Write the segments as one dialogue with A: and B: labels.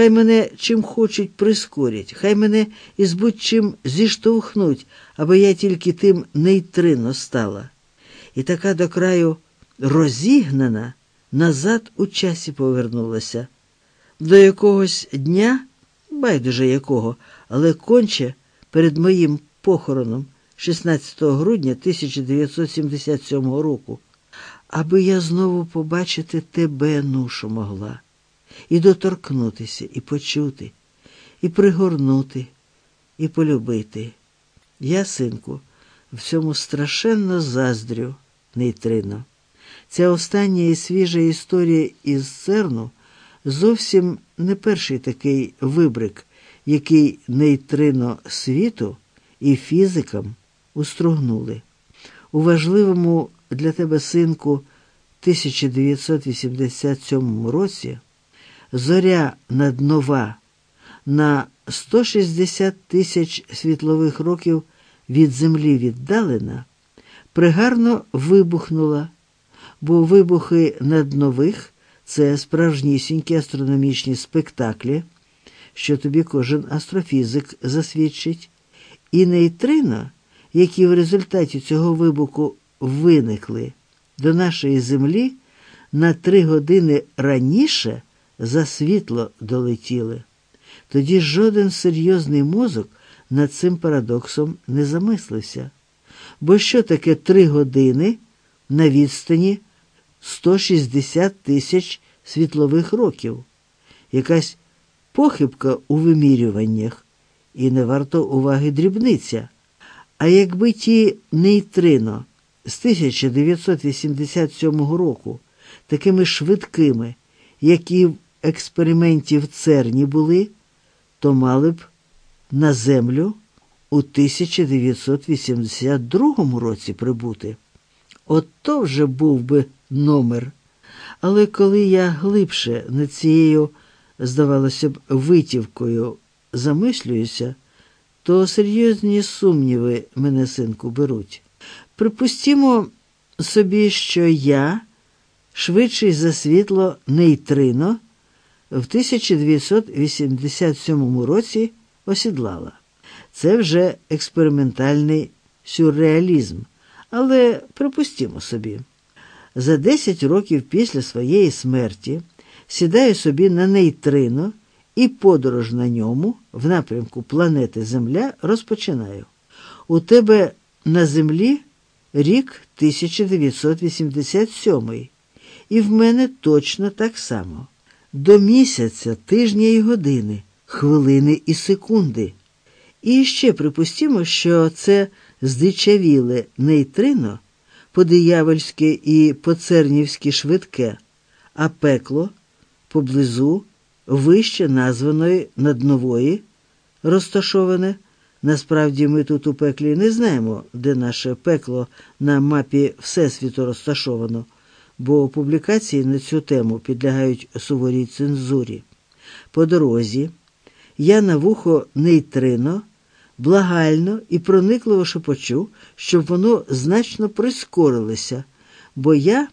A: Хай мене чим хочуть прискорять, хай мене із будь-чим зіштовхнуть, аби я тільки тим нейтрино стала. І така до краю розігнана назад у часі повернулася. До якогось дня, байдуже якого, але конче перед моїм похороном 16 грудня 1977 року, аби я знову побачити тебе, нушу, могла, і доторкнутися, і почути, і пригорнути, і полюбити. Я, синку, в цьому страшенно заздрю нейтрино. Ця остання і свіжа історія із Церну зовсім не перший такий вибрик, який нейтрино світу і фізикам устругнули. У важливому для тебе синку 1987 році зоря наднова на 160 тисяч світлових років від землі віддалена, пригарно вибухнула, бо вибухи наднових це справжнісінькі астрономічні спектаклі, що тобі кожен астрофізик засвідчить, і нейтрино, які в результаті цього вибуху виникли до нашої землі на три години раніше за світло долетіли. Тоді жоден серйозний мозок над цим парадоксом не замислився. Бо що таке три години на відстані 160 тисяч світлових років? Якась похибка у вимірюваннях, і не варто уваги дрібниця. А якби ті нейтрино з 1987 року такими швидкими, які в експерименті в Церні були, то мали б на землю у 1982 році прибути. От то вже був би номер. Але коли я глибше над цією, здавалося б, витівкою замислююся, то серйозні сумніви мене синку беруть. Припустімо собі, що я швидший за світло нейтрино в 1987 році осідлала. Це вже експериментальний сюрреалізм, але припустімо собі. За 10 років після своєї смерті сідаю собі на нейтрино і подорож на ньому в напрямку планети Земля розпочинаю. У тебе на землі рік 1987, і в мене точно так само. До місяця, тижня і години, хвилини і секунди. І ще припустімо, що це здичавіле нейтрино по-диявольськи і по-цернівськи швидке, а пекло поблизу вище названої наднової розташоване. Насправді ми тут у пеклі не знаємо, де наше пекло на мапі Всесвіту розташовано, бо публікації на цю тему підлягають суворій цензурі. По дорозі я на вухо нейтрино благально і проникливо шепочу, щоб воно значно прискорилося, бо я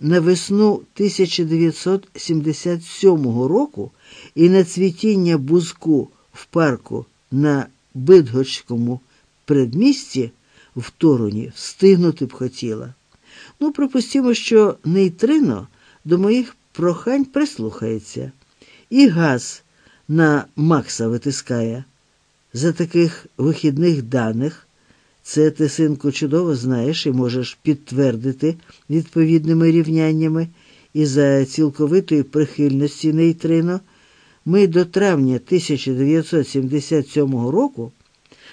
A: на весну 1977 року і на цвітіння бузку в парку на Бидгочському предмісті в Тороні встигнути б хотіла. Ну, припустімо, що нейтрино до моїх прохань прислухається, і газ на Макса витискає. За таких вихідних даних, це ти, синку, чудово знаєш і можеш підтвердити відповідними рівняннями, і за цілковитої прихильності нейтрино, ми до травня 1977 року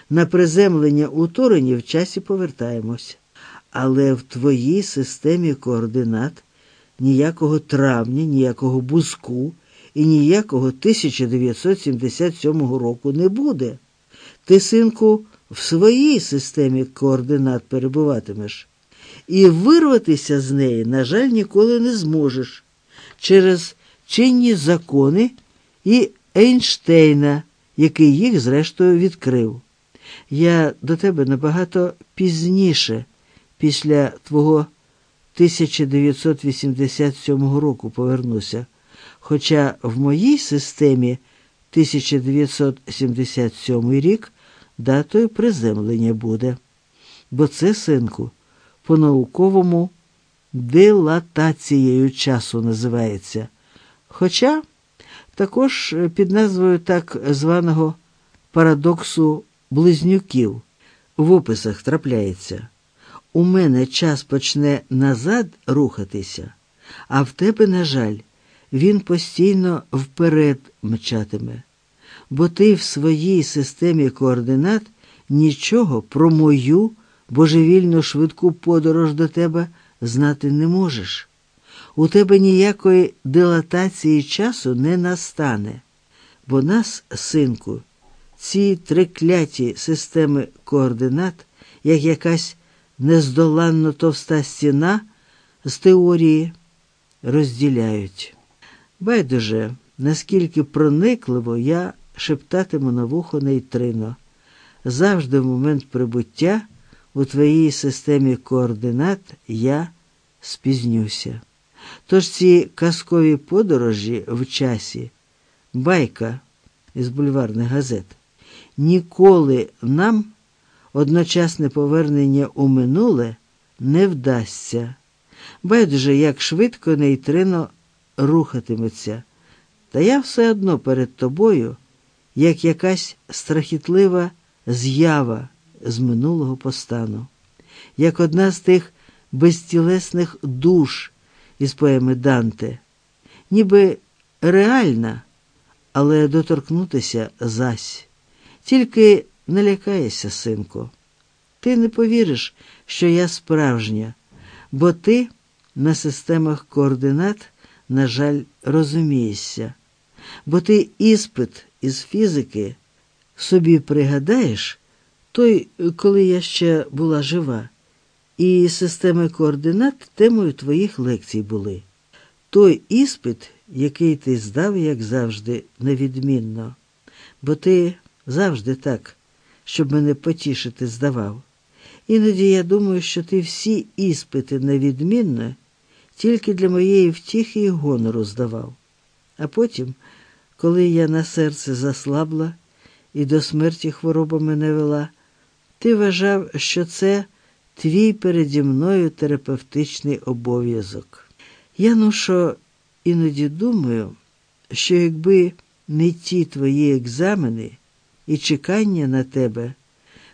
A: на приземлення у Торині в часі повертаємось. Але в твоїй системі координат ніякого травня, ніякого бузку і ніякого 1977 року не буде. Ти, синку, в своїй системі координат перебуватимеш, і вирватися з неї, на жаль, ніколи не зможеш через чинні закони і Ейнштейна, який їх, зрештою, відкрив. Я до тебе набагато пізніше, після твого 1987 року повернуся. Хоча в моїй системі 1977 рік датою приземлення буде. Бо це, синку, по-науковому дилатацією часу називається. Хоча також під назвою так званого парадоксу близнюків в описах трапляється. У мене час почне назад рухатися, а в тебе, на жаль, він постійно вперед мчатиме, бо ти в своїй системі координат нічого про мою божевільну швидку подорож до тебе знати не можеш. У тебе ніякої дилатації часу не настане, бо нас, синку, ці трикляті системи координат, як якась нездоланно товста стіна з теорії, розділяють. Байдуже, наскільки проникливо я шептатиму на вухо нейтрино, завжди в момент прибуття у твоїй системі координат я спізнюся. Тож ці казкові подорожі в часі, байка із бульварних газет, ніколи нам одночасне повернення у минуле не вдасться. Байдуже, як швидко нейтрино рухатиметься, та я все одно перед тобою, як якась страхітлива з'ява з минулого постану, як одна з тих безтілесних душ із поеми Данте, ніби реальна, але доторкнутися зась. Тільки не лякайся, синку. Ти не повіриш, що я справжня, бо ти на системах координат, на жаль, розумієшся, бо ти іспит із фізики собі пригадаєш той, коли я ще була жива, і системи координат темою твоїх лекцій були. Той іспит, який ти здав, як завжди, невідмінно, бо ти завжди так, щоб мене потішити, здавав. Іноді я думаю, що ти всі іспити невідмінно тільки для моєї втіхи і гонору здавав. А потім, коли я на серце заслабла і до смерті хвороба мене вела, ти вважав, що це твій переді мною терапевтичний обов'язок. Я ну що іноді думаю, що якби не ті твої екзамени і чекання на тебе,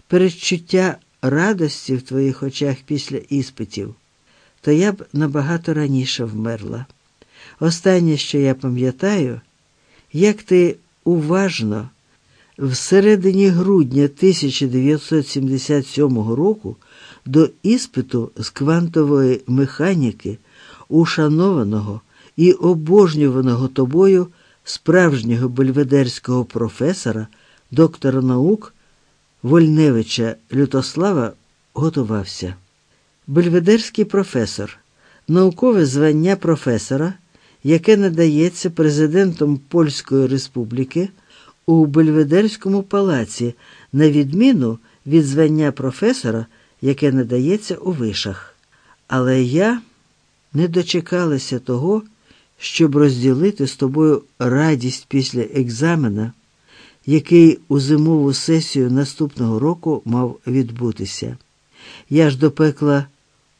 A: передчуття радості в твоїх очах після іспитів, то я б набагато раніше вмерла. Останнє, що я пам'ятаю, як ти уважно всередині грудня 1977 року до іспиту з квантової механіки, ушанованого і обожнюваного тобою справжнього бельведерського професора, доктора наук Вольневича Лютослава, готувався. Бельведерський професор, наукове звання професора, яке надається президентом Польської Республіки у Бельведерському палаці, на відміну від звання професора, яке надається у вишах. Але я не дочекалася того, щоб розділити з тобою радість після екзамена, який у зимову сесію наступного року мав відбутися. Я ж до пекла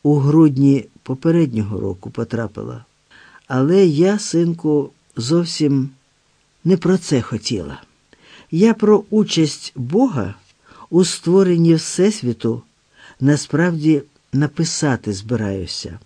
A: у грудні попереднього року потрапила. Але я, синку, зовсім не про це хотіла. Я про участь Бога у створенні Всесвіту насправді написати збираюся.